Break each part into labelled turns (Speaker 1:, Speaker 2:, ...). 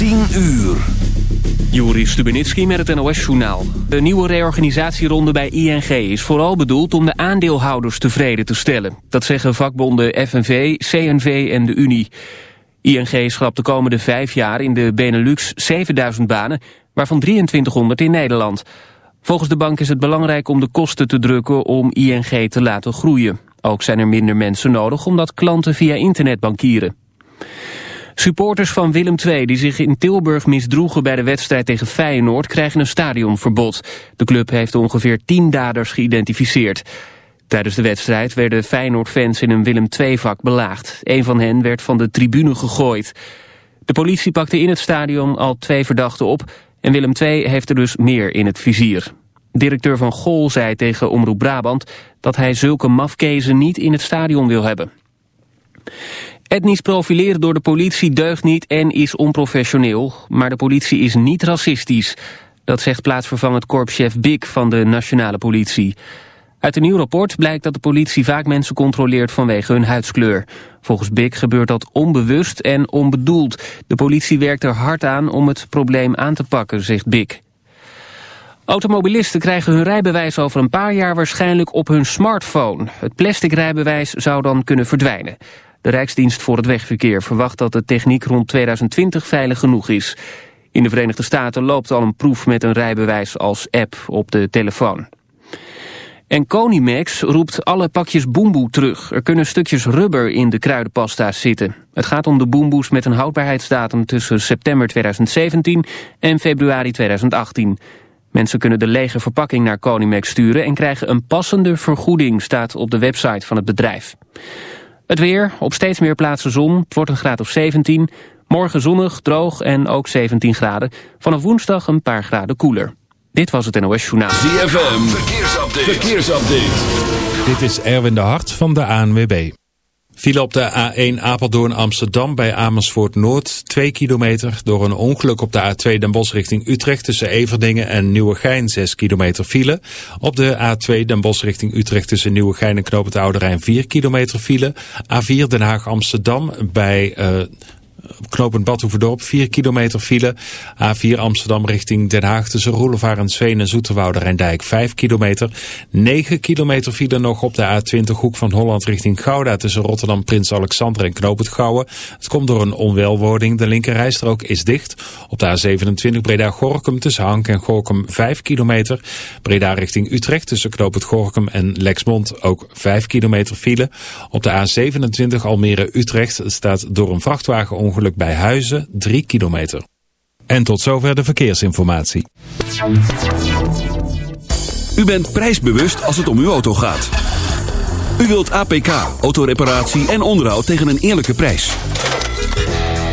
Speaker 1: 10 uur.
Speaker 2: Juri Stubenitski met het NOS-journaal. De nieuwe reorganisatieronde bij ING is vooral bedoeld om de aandeelhouders tevreden te stellen. Dat zeggen vakbonden FNV, CNV en de Unie. ING schrapt de komende vijf jaar in de Benelux 7000 banen, waarvan 2300 in Nederland. Volgens de bank is het belangrijk om de kosten te drukken om ING te laten groeien. Ook zijn er minder mensen nodig omdat klanten via internet bankieren. Supporters van Willem II die zich in Tilburg misdroegen bij de wedstrijd tegen Feyenoord krijgen een stadionverbod. De club heeft ongeveer tien daders geïdentificeerd. Tijdens de wedstrijd werden Feyenoord-fans in een Willem II-vak belaagd. Een van hen werd van de tribune gegooid. De politie pakte in het stadion al twee verdachten op... en Willem II heeft er dus meer in het vizier. Directeur van Gol zei tegen Omroep Brabant... dat hij zulke mafkezen niet in het stadion wil hebben. Etnisch profileren door de politie deugt niet en is onprofessioneel. Maar de politie is niet racistisch. Dat zegt plaatsvervangend korpschef Bik van de nationale politie. Uit een nieuw rapport blijkt dat de politie vaak mensen controleert vanwege hun huidskleur. Volgens Bik gebeurt dat onbewust en onbedoeld. De politie werkt er hard aan om het probleem aan te pakken, zegt Bik. Automobilisten krijgen hun rijbewijs over een paar jaar waarschijnlijk op hun smartphone. Het plastic rijbewijs zou dan kunnen verdwijnen. De Rijksdienst voor het Wegverkeer verwacht dat de techniek rond 2020 veilig genoeg is. In de Verenigde Staten loopt al een proef met een rijbewijs als app op de telefoon. En Conimax roept alle pakjes boemboe terug. Er kunnen stukjes rubber in de kruidenpasta's zitten. Het gaat om de boemboes met een houdbaarheidsdatum tussen september 2017 en februari 2018. Mensen kunnen de lege verpakking naar Conimax sturen en krijgen een passende vergoeding, staat op de website van het bedrijf. Het weer, op steeds meer plaatsen zon, het wordt een graad of 17. Morgen zonnig, droog en ook 17 graden. Vanaf woensdag een paar graden koeler. Dit was het NOS Journaal.
Speaker 1: ZFM, verkeersupdate. verkeersupdate.
Speaker 3: Dit is Erwin de Hart van de ANWB. Viel op de A1 Apeldoorn Amsterdam bij Amersfoort Noord 2 kilometer door een ongeluk op de A2 Den Bosch richting Utrecht tussen Everdingen en Nieuwegein 6 kilometer file. Op de A2 Den Bosch richting Utrecht tussen Nieuwegein en Knoop het Oude Rijn 4 kilometer file. A4 Den Haag Amsterdam bij uh, knooppunt Badhoevedorp 4 kilometer file. A4 Amsterdam richting Den Haag tussen Roelevaar en Sveen en Rijndijk 5 kilometer. 9 kilometer file nog op de A20 hoek van Holland richting Gouda tussen Rotterdam Prins Alexander en Knoop het Gouwen. Het komt door een onwelwording. De linkerrijstrook is dicht. Op de A27 Breda-Gorkum tussen Hank en Gorkum 5 kilometer. Breda richting Utrecht tussen Knoop het Gorkum en Lexmond ook 5 kilometer file. Op de A27 Almere-Utrecht staat door een vrachtwagenongeluk bij Huizen 3 kilometer. En tot zover de verkeersinformatie.
Speaker 1: U bent prijsbewust als het om uw auto gaat. U wilt APK, autoreparatie en onderhoud tegen een eerlijke prijs.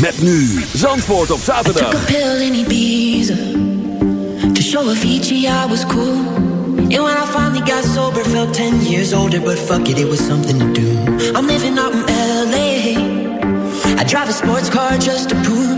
Speaker 1: Met nu Zandvoort op zaterdag.
Speaker 4: a pill in Ibiza to show I was cool. And when I finally got sober, felt 10 years older, but fuck it, it was something to do. I'm living out in LA. I drive a sports car just to prove a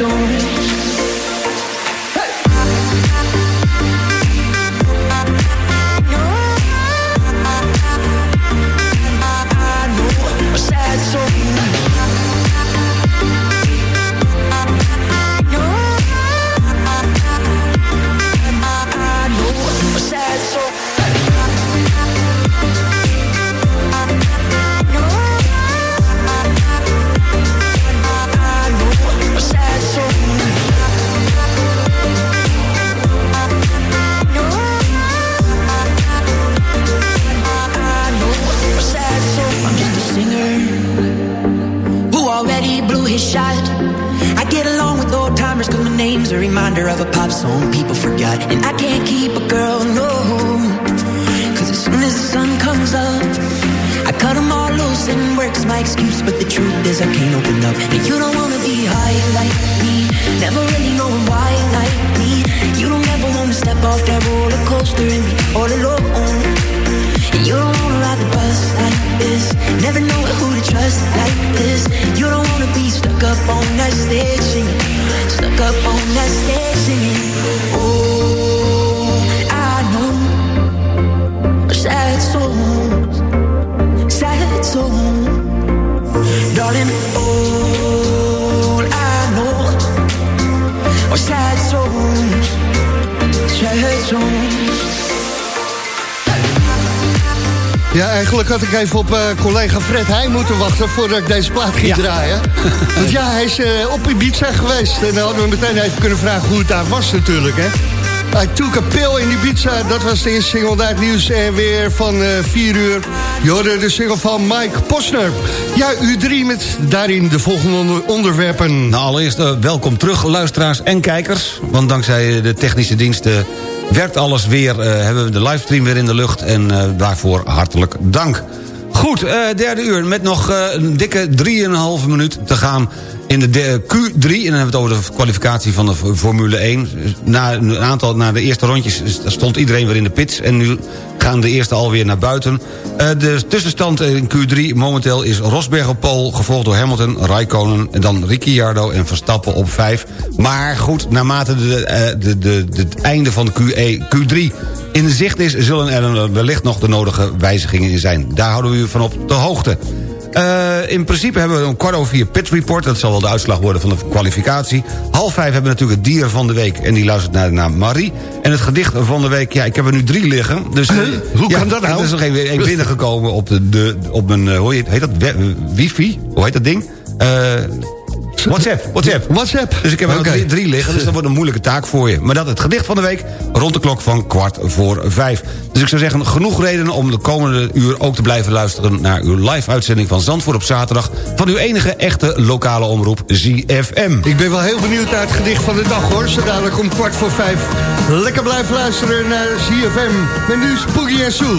Speaker 4: soon
Speaker 5: ik even op eh, collega Fred Heijn moeten wachten voordat ik deze plaat ging draaien. Want ja, hij is eh, op Ibiza geweest. En dan hadden we meteen even kunnen vragen hoe het daar was natuurlijk, hè. I took a pill in Ibiza, dat was de eerste single het nieuws. En weer van 4 uur, je hoorde de single van Mike Posner. Ja, U3 met daarin de volgende onder- onderwerpen.
Speaker 6: Nou, allereerst eh, welkom terug, luisteraars en kijkers. Want dankzij de technische diensten werkt alles weer. eh, hebben we de livestream weer in de lucht. En eh, daarvoor hartelijk dank. Goed, eh, derde uur met nog eh, een dikke 3,5 minuut te gaan in de de- Q3. En dan hebben we het over de kwalificatie van de Formule 1. Na, een aantal, na de eerste rondjes stond iedereen weer in de pits. En nu gaan de eerste alweer naar buiten. Eh, de tussenstand in Q3 momenteel is Rosberg op pole... gevolgd door Hamilton, Raikkonen en dan Ricciardo en Verstappen op 5. Maar goed, naarmate de, de, de, de, het einde van de Q1, Q3 in zicht is... zullen er wellicht nog de nodige wijzigingen in zijn. Daar houden we u van op de hoogte. Eh, in principe hebben we een kwart over vier pit report. Dat zal wel de uitslag worden van de kwalificatie. Half vijf hebben we natuurlijk het dier van de week. En die luistert naar de naam Marie. En het gedicht van de week, ja, ik heb er nu drie liggen. Dus, eh,
Speaker 5: Hoe
Speaker 6: ja,
Speaker 5: kan dat nou?
Speaker 6: Er is nog één één binnengekomen op, de, de, op mijn, eh, hoe heet, heet dat, wifi? Hoe heet dat ding? Eh, WhatsApp, WhatsApp.
Speaker 5: WhatsApp.
Speaker 6: Dus ik heb er ook drie, drie liggen, dus dat wordt een moeilijke taak voor je. Maar dat het gedicht van de week rond de klok van kwart voor vijf. Dus ik zou zeggen, genoeg redenen om de komende uur ook te blijven luisteren... naar uw live-uitzending van Zandvoort op zaterdag... van uw enige echte lokale omroep ZFM.
Speaker 5: Ik ben wel heel benieuwd naar het gedicht van de dag, hoor. Zo dadelijk om kwart voor vijf. Lekker blijven luisteren naar ZFM. Met nu Spooky en Sue.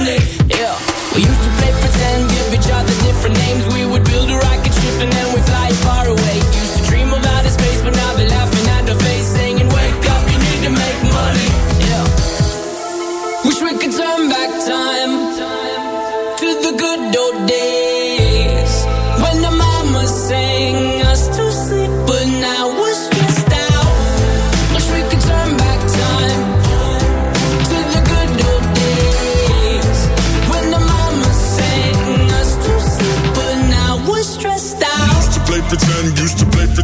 Speaker 7: money. Yeah. We used to play pretend,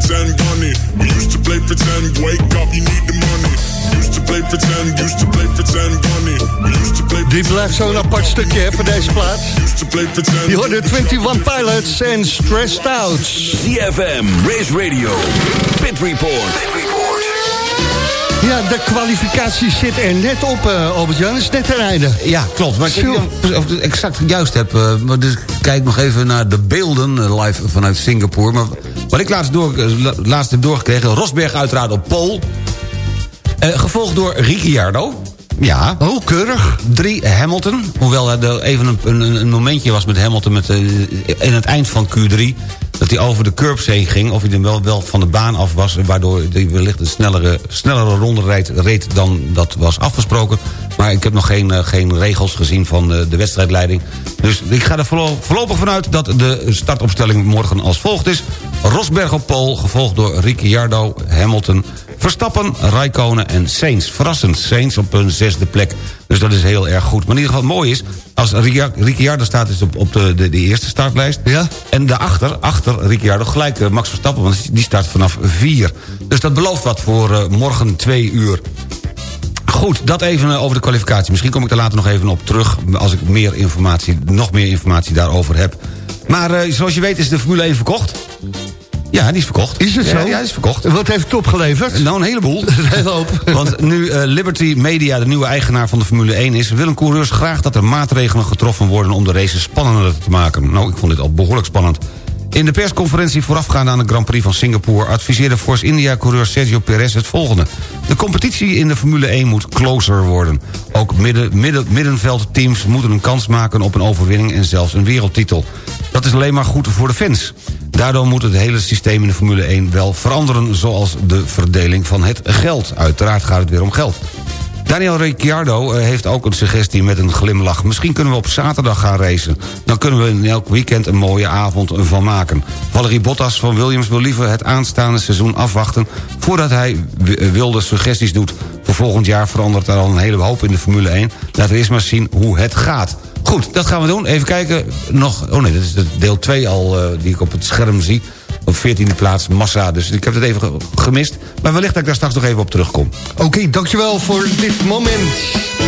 Speaker 8: pretend, bunny. We used to play pretend, wake up, you need the money. Used to play pretend, used to play pretend, bunny. We used to play
Speaker 5: Dit blijft zo'n apart stukje hè, van deze plaats.
Speaker 8: pretend.
Speaker 5: Je hoorde 21 Pilots en Stressed Out.
Speaker 1: CFM, Race Radio, Pit Report.
Speaker 5: Ja, de kwalificatie zit er net op, eh Albert-Jan. Is net ten einde.
Speaker 6: Ja, klopt. Maar ik weet niet of ik het exact juist heb. eh, maar dus ik kijk nog even naar de beelden eh, live vanuit Singapore. Maar wat ik laatst, door, eh, la- laatst heb doorgekregen... Rosberg uiteraard op pol. Eh, gevolgd door Ricciardo. Ja.
Speaker 5: Oh, keurig.
Speaker 6: Drie Hamilton. Hoewel er de- even een, een, een momentje was met Hamilton... Met, eh, in het eind van Q3... dat hij over de curbs heen ging. Of hij dan wel, wel van de baan af was... waardoor hij wellicht een snellere, snellere ronde reed, reed dan dat was afgesproken. Maar ik heb nog geen, eh, geen regels gezien van eh, de wedstrijdleiding. Dus ik ga er voorlo- voorlopig vanuit dat de startopstelling morgen als volgt is. Rosberg op pol, gevolgd door Ricciardo, Hamilton... Verstappen, Raikkonen en Sainz. Verrassend, Sainz op een zesde plek. Dus dat is heel erg goed. Maar in ieder geval mooi is... als Riccia- Ricciardo staat is op, op de, de, de eerste startlijst...
Speaker 5: Ja.
Speaker 6: en daarachter, achter Ricciardo, gelijk eh, Max Verstappen... want die start vanaf vier. Dus dat belooft wat voor eh, morgen twee uur. Goed, dat even eh, over de kwalificatie. Misschien kom ik er later nog even op terug... als ik meer informatie, nog meer informatie daarover heb. Maar zoals je weet is de Formule 1 verkocht. Ja, die is verkocht.
Speaker 5: Is het zo?
Speaker 6: Ja, die is verkocht.
Speaker 5: Wat heeft het opgeleverd?
Speaker 6: Nou, een heleboel.
Speaker 5: Een hele hoop.
Speaker 6: Want nu eh, Liberty Media de nieuwe eigenaar van de Formule 1 is... willen coureurs graag dat er maatregelen getroffen worden... om de races spannender te maken. Nou, ik vond dit al behoorlijk spannend. In de persconferentie voorafgaande aan de Grand Prix van Singapore... adviseerde Force India-coureur Sergio Perez het volgende. De competitie in de Formule 1 moet closer worden. Ook midden, midden, middenveldteams moeten een kans maken op een overwinning... en zelfs een wereldtitel. Dat is alleen maar goed voor de fans. Daardoor moet het hele systeem in de Formule 1 wel veranderen... zoals de verdeling van het geld. Uiteraard gaat het weer om geld. Daniel Ricciardo eh, heeft ook een suggestie met een glimlach. Misschien kunnen we op zaterdag gaan racen. Dan kunnen we in elk weekend een mooie avond van maken. Valerie Bottas van Williams wil liever het aanstaande seizoen afwachten... voordat hij eh, wilde suggesties doet. Voor volgend jaar verandert er al een hele hoop in de Formule 1. Laten we eerst maar zien hoe het gaat. Goed, dat gaan we doen. Even kijken. Nog, oh nee, dat is deel 2 al eh, die ik op het scherm zie. Op 14e plaats, Massa. Dus ik heb het even gemist. Maar wellicht dat ik daar straks nog even op terugkom.
Speaker 9: Oké, dankjewel voor dit moment.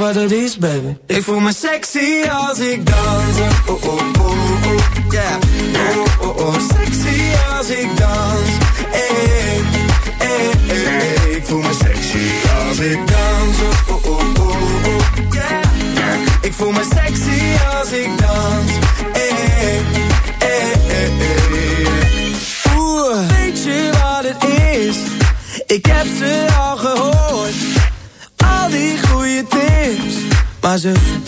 Speaker 10: wat het is, baby. Ik voel me sexy als ik dans.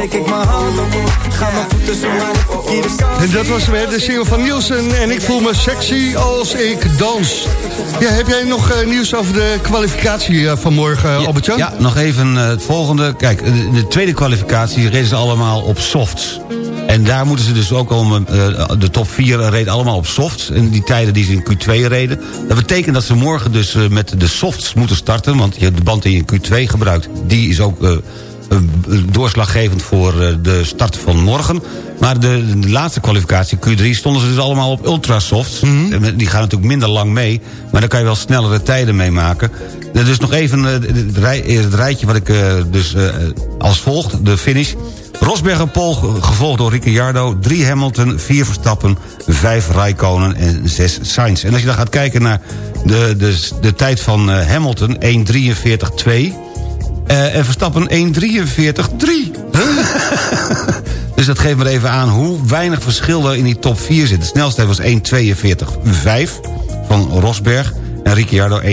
Speaker 10: Steek ik mijn hand op. Ga mijn voeten zo.
Speaker 5: En dat was weer de single van Nielsen. En ik voel me sexy als ik dans. Ja, heb jij nog eh, nieuws over de kwalificatie eh, van morgen, Albert-Jan?
Speaker 6: Ja, nog even eh, het volgende. Kijk, de, de tweede kwalificatie reden ze allemaal op softs. En daar moeten ze dus ook om... de top 4 reed allemaal op softs. En die tijden die ze in Q2 reden. Dat betekent dat ze morgen dus met de softs moeten starten. Want je- de band die je in Q2 gebruikt... die is ook doorslaggevend voor eh, de start van morgen. Maar de, de laatste kwalificatie, Q3, stonden ze dus allemaal op ultrasofts. En Die gaan natuurlijk minder lang mee. Maar daar kan je wel snellere tijden mee maken. Eh, Dus nog even eh, het, rij- het rijtje wat ik eh, dus eh, als volgt. De finish. Rosberg en Pol, gevolgd door Ricciardo. 3 Hamilton, 4 Verstappen, 5 Raikkonen en 6 Sainz. En als je dan gaat kijken naar de, de, de tijd van eh, Hamilton, 1.43.2... Eh, en Verstappen 1.43.3. dus dat geeft me er even aan hoe weinig verschil er in die top 4 zit. De snelste was 1.42.5 van Rosberg. En Ricciardo 1.43.1.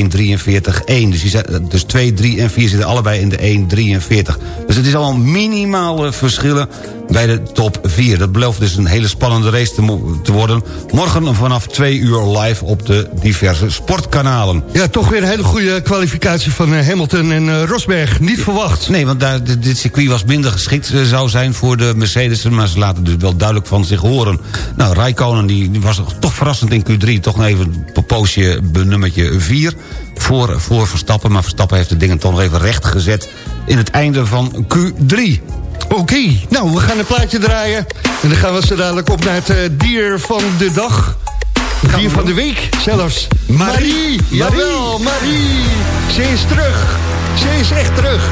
Speaker 6: Dus, die dus 2, 3 en 4 zitten allebei in de 1.43. Dus het is allemaal minimale verschillen bij de top 4. Dat belooft dus een hele spannende race te, worden. Morgen vanaf 2 uur live op de diverse sportkanalen.
Speaker 5: Ja, toch weer een hele goede kwalificatie van eh, Hamilton en eh, Rosberg. Niet verwacht.
Speaker 6: Nee, want daar, dit, circuit was minder geschikt eh, zou zijn voor de Mercedes... maar ze laten dus wel duidelijk van zich horen. Nou, Rijkonen die, die was toch verrassend in Q3. Toch nog even een poosje nummertje 4 voor, voor Verstappen. Maar Verstappen heeft de dingen toch nog even recht gezet... in het einde van Q3.
Speaker 5: Oké, nou, we gaan een plaatje draaien. En dan gaan we zo dadelijk op naar het eh, dier van de dag. Dier van de week zelfs. Marie. Jawel, Marie. Ze is terug. Ze is echt terug.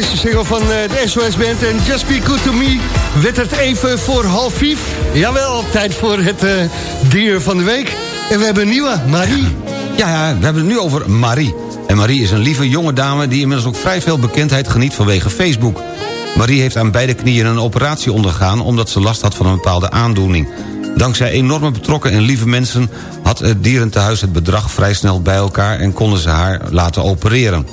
Speaker 5: Deze single van eh, de SOS Band en Just Be Good To Me... werd het even voor half vijf. Jawel, tijd voor het eh, dier van de week. En we hebben een nieuwe, Marie.
Speaker 6: Ja, ja, we hebben het nu over Marie. En Marie is een lieve jonge dame die inmiddels ook vrij veel bekendheid geniet vanwege Facebook. Marie heeft aan beide knieën een operatie ondergaan... omdat ze last had van een bepaalde aandoening. Dankzij enorme betrokken en lieve mensen... had het dierentehuis het bedrag vrij snel bij elkaar... en konden ze haar laten opereren.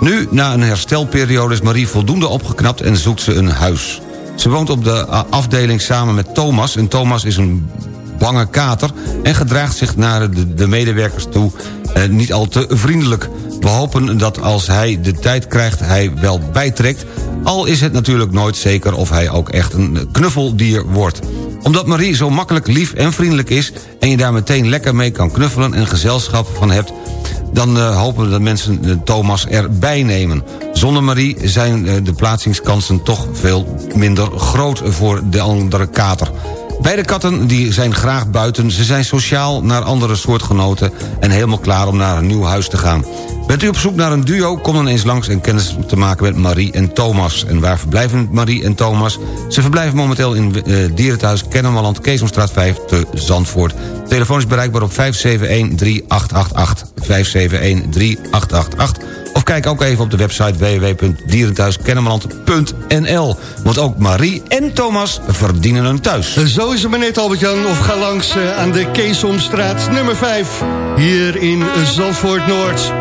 Speaker 6: Nu, na een herstelperiode, is Marie voldoende opgeknapt... en zoekt ze een huis. Ze woont op de afdeling samen met Thomas... en Thomas is een bange kater... en gedraagt zich naar de, de medewerkers toe eh, niet al te vriendelijk. We hopen dat als hij de tijd krijgt hij wel bijtrekt... al is het natuurlijk nooit zeker of hij ook echt een knuffeldier wordt omdat Marie zo makkelijk lief en vriendelijk is... en je daar meteen lekker mee kan knuffelen en gezelschap van hebt... dan uh, hopen we dat mensen uh, Thomas erbij nemen. Zonder Marie zijn uh, de plaatsingskansen toch veel minder groot... voor de andere kater. Beide katten die zijn graag buiten. Ze zijn sociaal naar andere soortgenoten... en helemaal klaar om naar een nieuw huis te gaan. Bent u op zoek naar een duo? Kom dan eens langs en kennis te maken met Marie en Thomas. En waar verblijven Marie en Thomas? Ze verblijven momenteel in uh, Dierenthuis Kennemerland... Keesomstraat 5 te Zandvoort. telefoon is bereikbaar op 571-3888. 571-3888. Of kijk ook even op de website www.dierenthuiskennemerland.nl. Want ook Marie en Thomas verdienen een thuis.
Speaker 5: Zo is het maar net, Albert-Jan. Of ga langs uh, aan de Keesomstraat nummer 5. Hier in Zandvoort-Noord.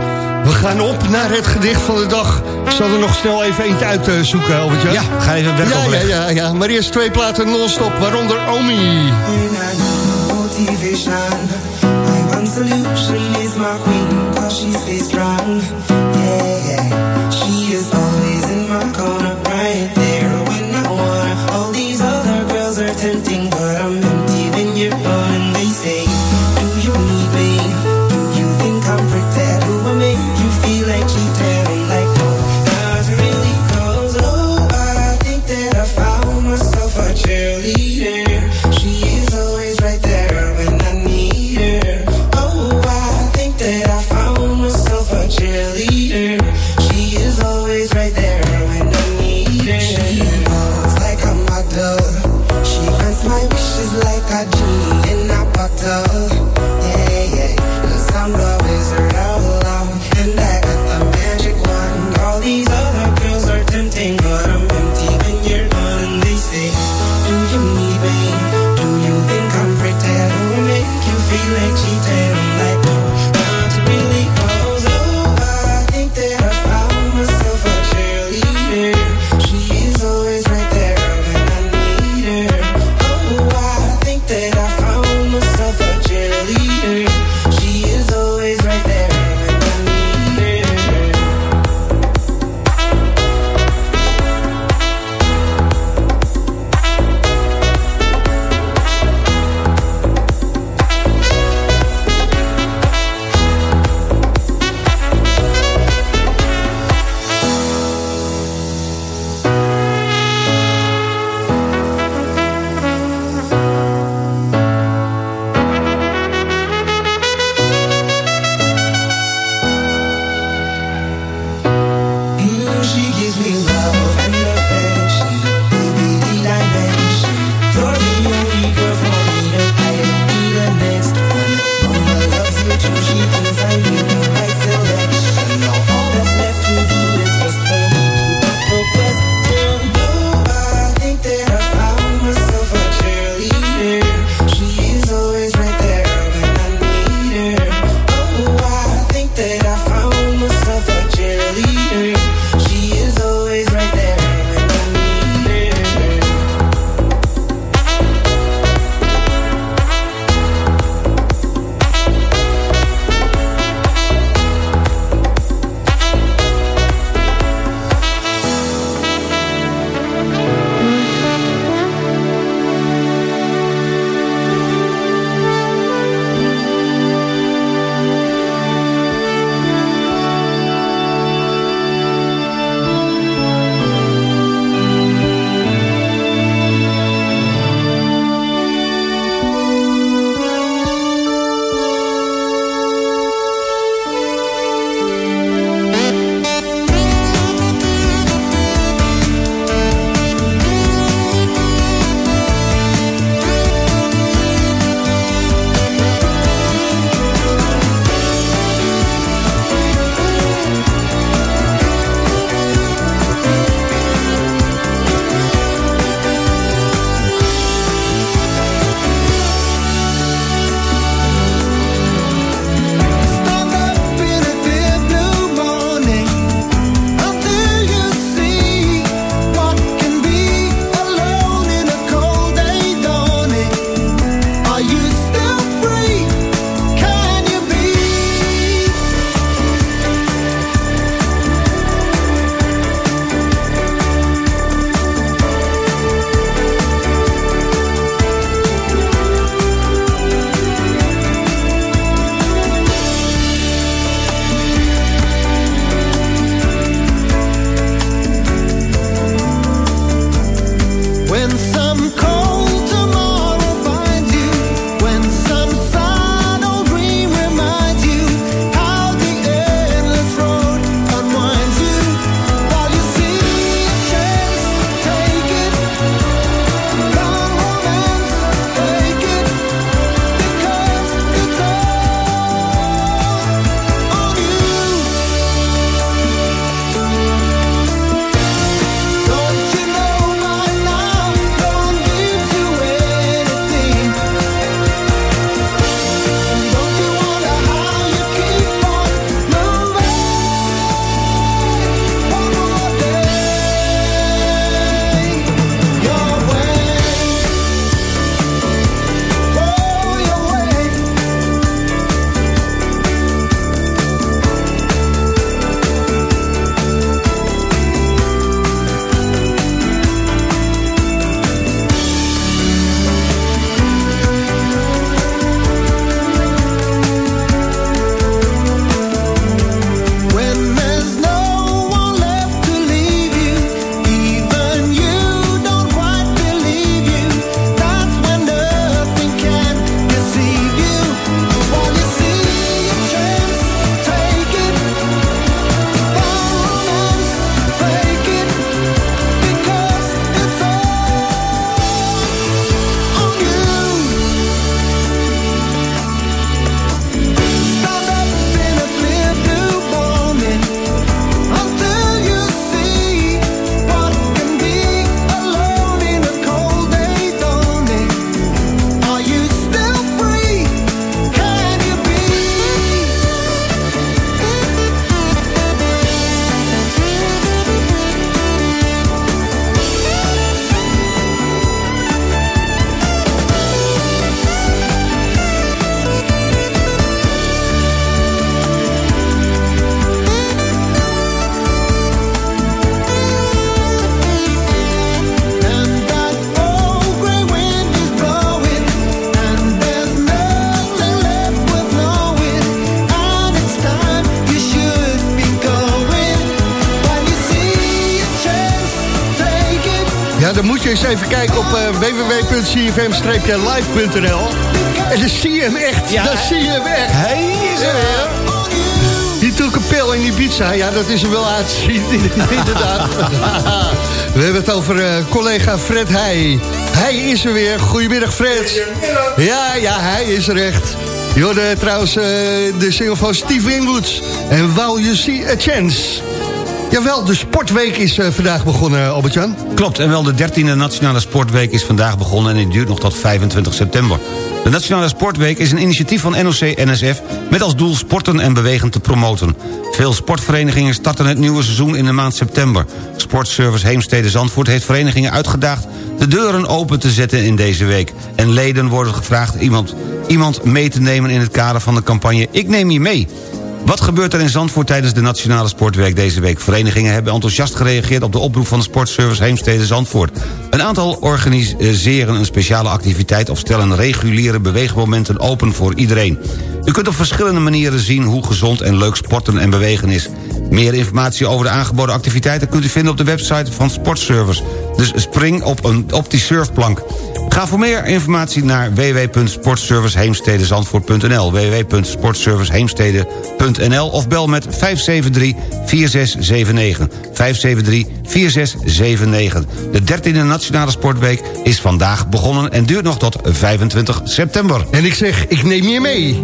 Speaker 5: We gaan op naar het gedicht van de dag. Ik zal er nog snel even eentje uitzoeken, uh, Albert-Jan.
Speaker 6: Ja, ga even weg
Speaker 5: ja, ja, ja, ja, maar eerst twee platen non-stop, waaronder Omi.
Speaker 11: Motivation, my one solution is my queen, cause she stays strong. Yeah, yeah, she is always in my corner,
Speaker 5: www.cfm-live.nl. En dan zie je hem echt.
Speaker 6: Ja,
Speaker 5: dan zie je hem echt.
Speaker 6: Hij is er weer.
Speaker 5: Die pil in die pizza. Ja, dat is er wel uit te zien, inderdaad. We hebben het over eh, collega Fred Heij. Hij is er weer. Goedemiddag, Fred. Ja, ja, hij is er echt. Je hoorde trouwens eh, de single van Steve Winwoods. En While You See A Chance. Jawel, de sportweek is eh, vandaag begonnen, Albert-Jan.
Speaker 6: Klopt, en wel de 13e Nationale Sportweek is vandaag begonnen... en die duurt nog tot 25 september. De Nationale Sportweek is een initiatief van NOC-NSF... met als doel sporten en bewegen te promoten. Veel sportverenigingen starten het nieuwe seizoen in de maand september. Sportservice Heemstede Zandvoort heeft verenigingen uitgedaagd... de deuren open te zetten in deze week. En leden worden gevraagd iemand, iemand mee te nemen in het kader van de campagne... Ik neem je mee... Wat gebeurt er in Zandvoort tijdens de Nationale Sportweek deze week? Verenigingen hebben enthousiast gereageerd op de oproep van de Sportservice Heemstede Zandvoort. Een aantal organiseren een speciale activiteit of stellen reguliere beweegmomenten open voor iedereen. U kunt op verschillende manieren zien hoe gezond en leuk sporten en bewegen is. Meer informatie over de aangeboden activiteiten kunt u vinden op de website van Sportservice. Dus spring op, een, op die surfplank. Ga voor meer informatie naar www.sportserviceheemstedenzandvoort.nl www.sportserviceheemstede.nl of bel met 573-4679 573-4679 De 13e Nationale Sportweek is vandaag begonnen en duurt nog tot 25 september.
Speaker 5: En ik zeg, ik neem je mee.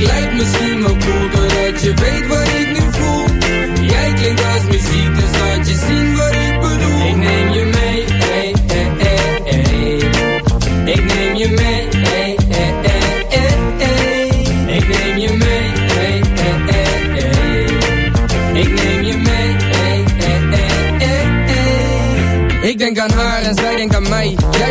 Speaker 12: Het lijkt misschien wel cool doordat je weet wat ik nu voel. Jij klinkt als muziek, dus laat je zien wat ik bedoel. Neem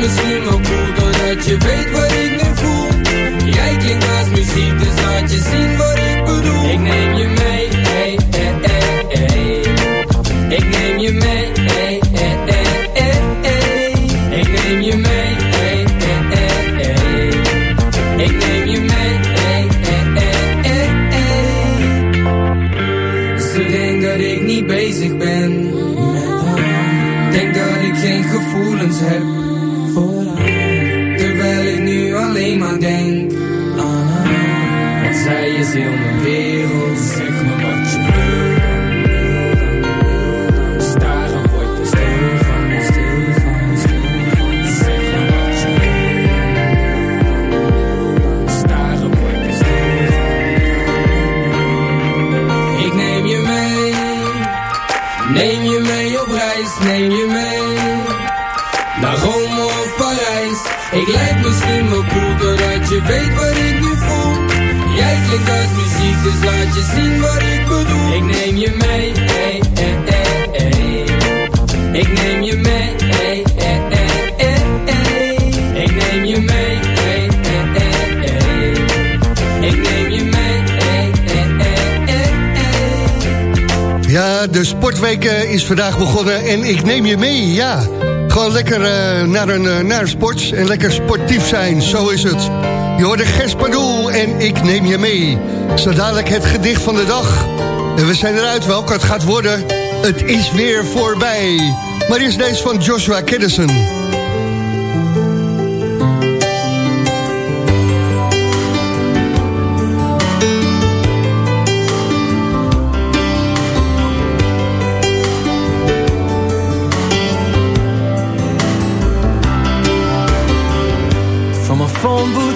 Speaker 12: Misschien wel cool Doordat je weet wat ik nu voel. Jij klinkt als muziek, dus laat je zien wat ik bedoel is heel mijn wereld. Zeg me wat je wil. Ik neem je mee, neem je mee op reis, neem je mee naar Rome of Parijs. Ik lijk misschien wel cool doordat je weet klinkt als muziek, dus laat je zien wat ik bedoel. Ik neem je mee, hey, hey, hey, hey. Ik neem je mee, hey, hey, hey, hey. Ik neem je mee, hey, hey, hey. Ik neem je mee, hey, hey, hey.
Speaker 5: Ja, de sportweek eh, is vandaag begonnen en ik neem je mee, ja. Gewoon lekker eh, naar, een, eh, naar een sport en lekker sportief zijn, zo is het. Je hoort de Gerspadoel en ik neem je mee. Zo dadelijk het gedicht van de dag. En we zijn eruit welke het gaat worden. Het is weer voorbij. Maar eerst deze van Joshua Kiddison.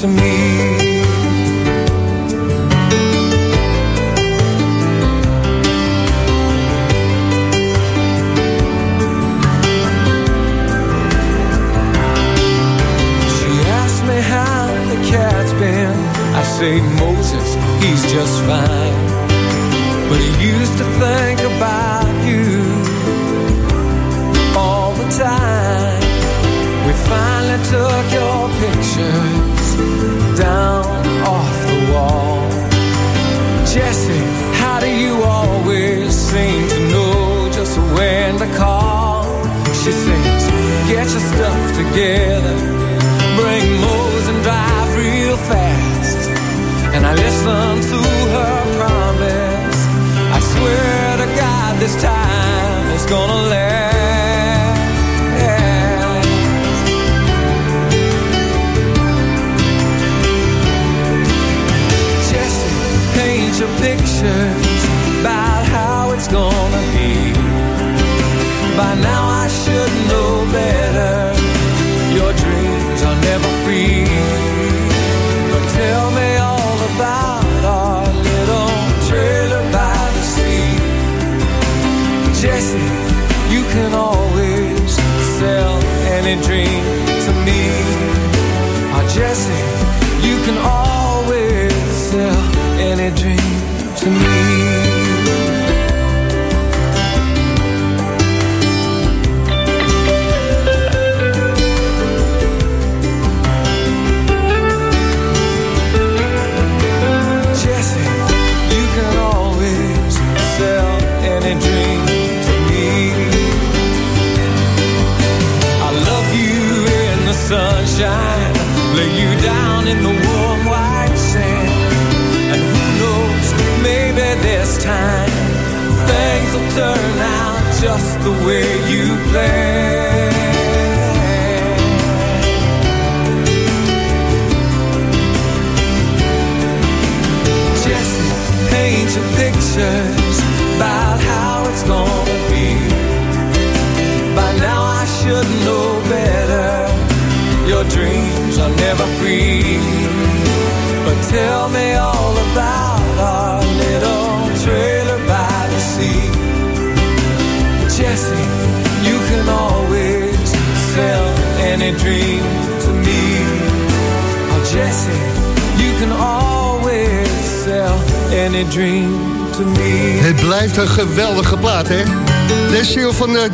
Speaker 13: to me.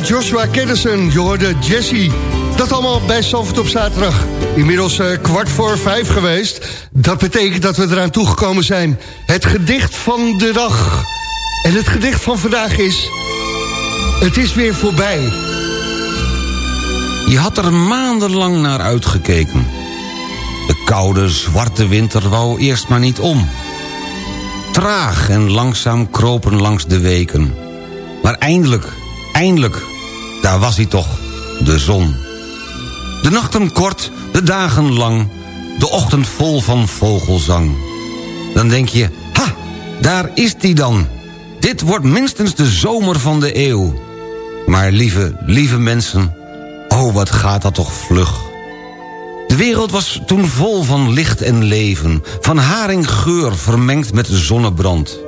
Speaker 5: Joshua Kennison, je hoorde Jesse. Dat allemaal bij Salford op zaterdag. Inmiddels eh, kwart voor vijf geweest. Dat betekent dat we eraan toegekomen zijn. Het gedicht van de dag. En het gedicht van vandaag is... Het is weer voorbij.
Speaker 6: Je had er maandenlang naar uitgekeken. De koude, zwarte winter wou eerst maar niet om. Traag en langzaam kropen langs de weken. Maar eindelijk, eindelijk, daar was hij toch, de zon. De nachten kort, de dagen lang, de ochtend vol van vogelzang. Dan denk je, ha, daar is die dan. Dit wordt minstens de zomer van de eeuw. Maar lieve, lieve mensen, oh wat gaat dat toch vlug. De wereld was toen vol van licht en leven... van haringgeur vermengd met zonnebrand.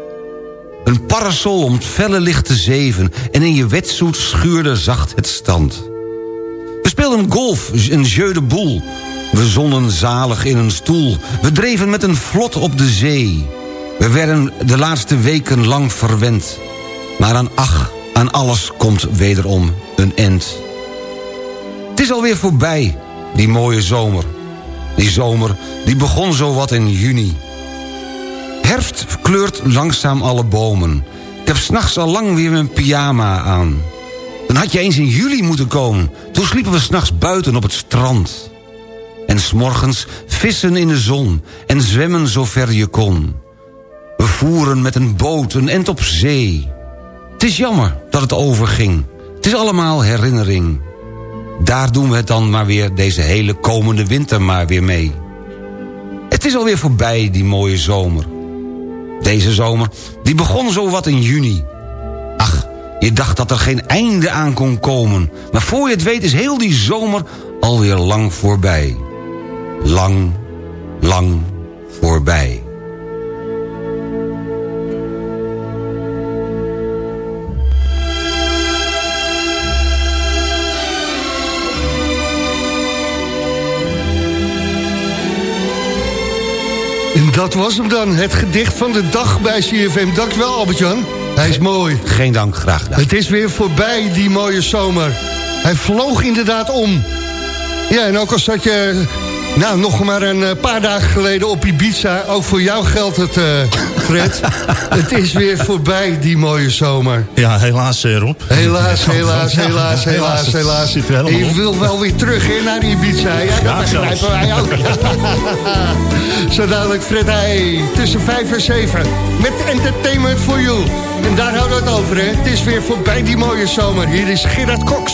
Speaker 6: Een parasol om het felle licht te zeven... en in je wetsuit schuurde zacht het stand. We speelden golf, een jeu de boel. We zonnen zalig in een stoel. We dreven met een vlot op de zee. We werden de laatste weken lang verwend. Maar aan ach, aan alles komt wederom een end. Het is alweer voorbij, die mooie zomer. Die zomer, die begon zo wat in juni. Herfst kleurt langzaam alle bomen. Ik heb s'nachts al lang weer mijn pyjama aan. Dan had je eens in juli moeten komen. Toen sliepen we s'nachts buiten op het strand. En s'morgens vissen in de zon en zwemmen zover je kon. We voeren met een boot een end op zee. Het is jammer dat het overging. Het is allemaal herinnering. Daar doen we het dan maar weer deze hele komende winter maar weer mee. Het is alweer voorbij, die mooie zomer. Deze zomer, die begon zo wat in juni. Ach, je dacht dat er geen einde aan kon komen. Maar voor je het weet is heel die zomer alweer lang voorbij. Lang, lang voorbij.
Speaker 5: En dat was hem dan, het gedicht van de dag bij CFM. Dankjewel Albert-Jan, hij is mooi.
Speaker 6: Geen dank, graag gedaan.
Speaker 5: Het is weer voorbij, die mooie zomer. Hij vloog inderdaad om. Ja, en ook al zat je nou, nog maar een eh, paar dagen geleden op Ibiza... ook voor jou geldt het, eh, Fred. het is weer voorbij, die mooie zomer.
Speaker 14: Ja, helaas, eh, Rob.
Speaker 5: Helaas, helaas, helaas, helaas, helaas.
Speaker 14: Zit er
Speaker 5: En je wil wel weer terug hè, naar Ibiza. Ja,
Speaker 14: Ja,
Speaker 5: dat begrijpen
Speaker 14: zelfs.
Speaker 5: wij ook. Zo dadelijk, Fred Heij, tussen 5 en 7. Met Entertainment for You. En daar houden we het over, hè. Het is weer voorbij, die mooie zomer. Hier is Gerard Cox.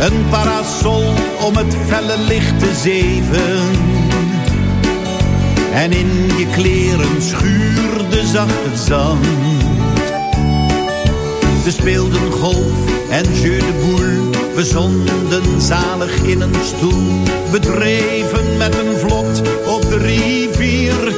Speaker 15: Een parasol om het felle licht te zeven. En in je kleren schuurde zacht het zand. Ze speelden golf en jeu de boule. We zonden zalig in een stoel. We dreven met een vlot op de rivier.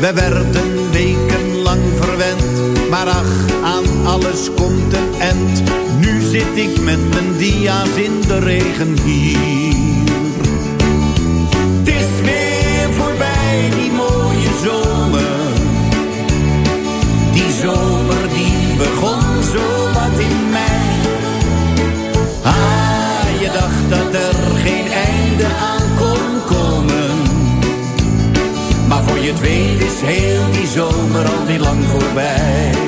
Speaker 15: We werden wekenlang verwend. Maar ach, alles komt een end. Nu zit ik met mijn dia's in de regen hier. Het is weer voorbij, die mooie zomer. Die zomer die begon zo wat in mei. Ah, je dacht dat er geen einde aan kon komen. Maar voor je het weet is heel die zomer al niet lang voorbij.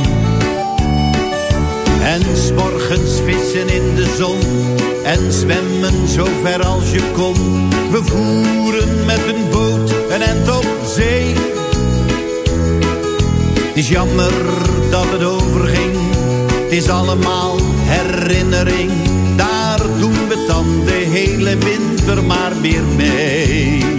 Speaker 15: En s'morgens vissen in de zon en zwemmen zo ver als je kon. We voeren met een boot een end op zee. Het is jammer dat het overging, het is allemaal herinnering. Daar doen we dan de hele winter maar weer mee.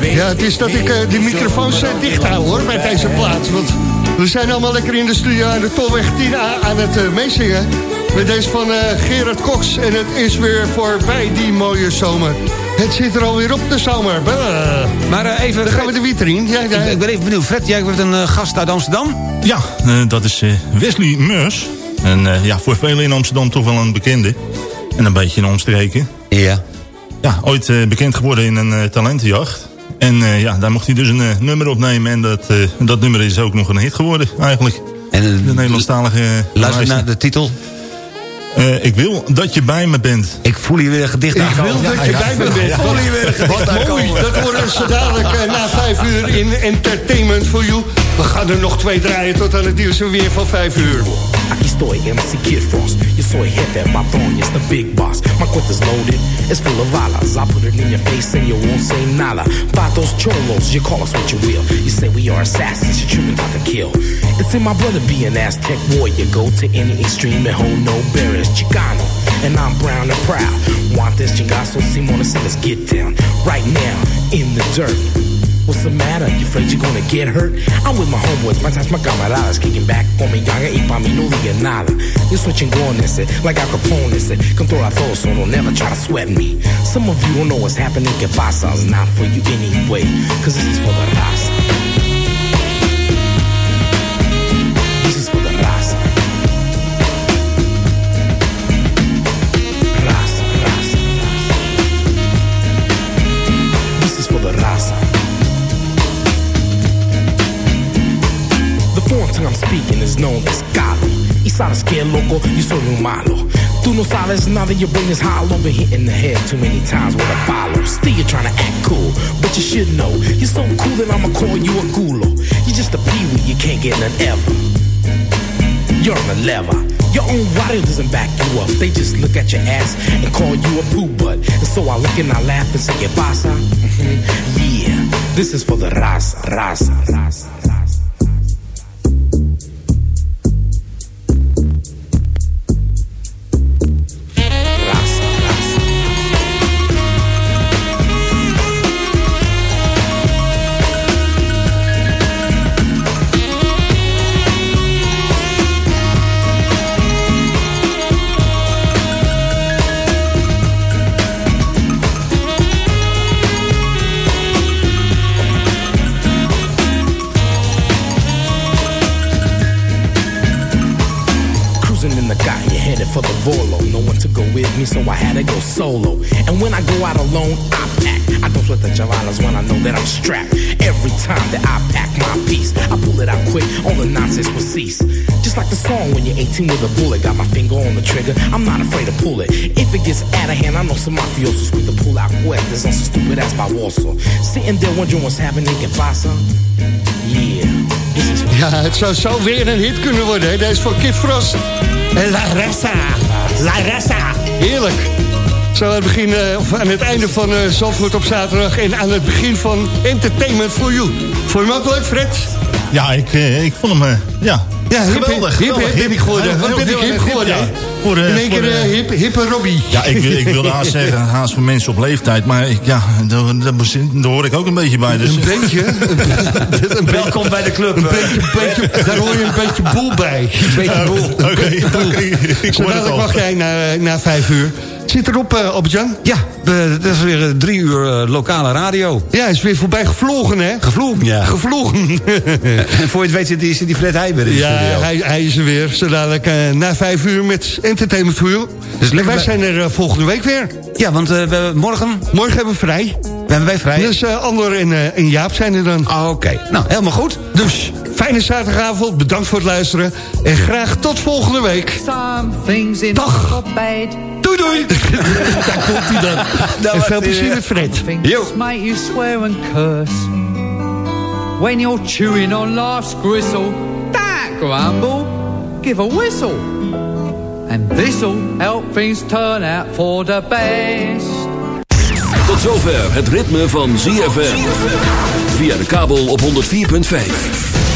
Speaker 5: Ja, het is dat ik eh, de microfoons dicht hou hoor, bij deze plaats. Want we zijn allemaal lekker in de studio aan de Tolweg 10A aan het uh, meezingen. Met deze van eh, Gerard Cox. En het is weer voorbij die mooie zomer. Het zit er alweer op de zomer. Bah.
Speaker 6: Maar even...
Speaker 5: Dan gaan we de wiet erin. Ja, ja.
Speaker 6: Ik, ik ben even benieuwd. Fred, jij wordt een gast uit Amsterdam?
Speaker 14: Ja, dat is eh, Wesley Meurs. En eh, ja, voor velen in Amsterdam toch wel een bekende. En een beetje in omstreken.
Speaker 6: Ja.
Speaker 14: Ja, ooit bekend geworden in een eh, talentenjacht. En eh, ja, daar mocht hij dus een eh, nummer opnemen. En dat, eh, dat nummer is ook nog een hit geworden, eigenlijk.
Speaker 6: En,
Speaker 14: de Nederlandstalige...
Speaker 6: Luister naar de titel.
Speaker 14: Eh, ik wil dat je bij me bent.
Speaker 6: Ik voel hier weer een gedicht
Speaker 5: Ik
Speaker 6: aankomen.
Speaker 5: wil dat je
Speaker 6: Ja,
Speaker 5: bij me bent.
Speaker 6: ja. Voel hier weer een gedicht
Speaker 5: Wat mooi. Dat horen ze dadelijk na vijf uur in Entertainment for You. We gaan er nog twee draaien tot aan het nieuws weer van vijf uur.
Speaker 16: Aquí estoy, MC Kid Frost. Yo soy jefe, patrón, yes, the big boss. My cuenta's loaded, it's full of balas. I put it in your face and you won't say nada. Patos, cholos, you call us what you will. You say we are assassins, you not to kill. It's in my brother be an Aztec warrior. Go to any extreme and hold no barriers. Chicano, and I'm brown and proud. Want this chingazo, Simona, so let's get down. Right now, in the dirt. What's the matter? You afraid you're gonna get hurt? I'm with my homeboys, my ties, my camaradas. Kicking back con mi ganga y pa' mí no diga nada Yo soy chingón ese, eh, like Al Capone ese Controla todo, so don't never try to sweat me. Some of you don't know what's happening, que pasa It's not for you anyway, cause this is This is for the raza is known as Galo. Y sabes que loco, yo soy un malo. Tú no sabes nada, your brain is hollow. Been hitting the head too many times with a follow. Still you're trying to act cool, but you should know. You're so cool that I'ma call you a gulo. You're just a peewee, you can't get none ever. You're on the lever. Your own radio doesn't back you up. They just look at your ass and call you a poo butt. And so I look and I laugh and say, ¿Qué pasa? Mhm. Yeah, this is for the raza, raza, raza. So I had to go solo. And when I go out alone, I pack. I don't sweat the javalas when I know that I'm strapped. Every time that I pack my piece, I pull it out quick, all the nonsense will cease. Just like the song when you're 18 with a bullet, got my finger on the trigger, I'm not afraid to pull it. If it gets out of hand, I know some mafiosos quick to pull out weapons on some stupid ass by Warsaw. Sitting there wondering what's happening, que pasa? Yeah.
Speaker 5: Ja, het zou zo weer een hit kunnen worden. Hè? Deze is van Kid Frost. En La Ressa. La Ressa. Heerlijk. Zo aan het, begin, eh, of aan het einde van uh, Zandvoort op zaterdag... en aan het begin van Entertainment for You. Vond je hem ook leuk, Fred?
Speaker 14: Ja, ik, eh, ik vond hem... ja,
Speaker 5: Ja, hip,
Speaker 14: geweldig.
Speaker 5: hip, hip,
Speaker 14: geweldig,
Speaker 5: hip, hip geworden.
Speaker 14: Heel-
Speaker 5: Wat ben ik hip geworden,
Speaker 14: ja. Voor, eh,
Speaker 5: In één keer
Speaker 14: eh,
Speaker 5: eh, hip, hippe Robbie.
Speaker 14: Ja, ik, ik wilde haast zeggen, haast voor mensen op leeftijd. Maar ik, ja, daar, daar, daar hoor ik ook een beetje bij. Dus.
Speaker 5: Een beetje. Een
Speaker 6: Welkom bij de club.
Speaker 5: Een beetje, beetje, daar hoor je een beetje boel bij. Een beetje boel.
Speaker 14: Oké, ik hoor het al.
Speaker 5: mag jij na, na vijf uur. Zit erop, uh, Albert-Jan?
Speaker 6: Ja, we- dat is weer eh, drie uur eh, lokale radio.
Speaker 5: Ja, is weer voorbij gevlogen, hè?
Speaker 6: Gevlogen, ja.
Speaker 5: Gevlogen.
Speaker 6: En voor je het weet zit die, zit die Fred Heij weer in de
Speaker 5: ja, hij, hij is er weer. Zo dadelijk eh, na vijf uur met Entertainment for You.
Speaker 6: Dus
Speaker 5: en wij zijn er volgende week weer.
Speaker 6: Ja, want eh, we, morgen
Speaker 5: Morgen hebben we vrij.
Speaker 6: we hebben wij vrij.
Speaker 5: Dus eh Andor en, eh, en Jaap zijn er dan.
Speaker 6: Ah, Oké, nou, helemaal goed.
Speaker 5: Dus, fijne zaterdagavond. Bedankt voor het luisteren. En graag tot volgende week.
Speaker 17: Some things in
Speaker 5: Dag. Doei doei. Daar komt hij dan. en veel plezier met Fred.
Speaker 6: Yo.
Speaker 17: make you swear and curse. When you're chewing on life's gristle, don't grumble, give a whistle. And this'll help things turn out for the best.
Speaker 1: Tot zover het ritme van ZFM. Via de kabel op 104.5.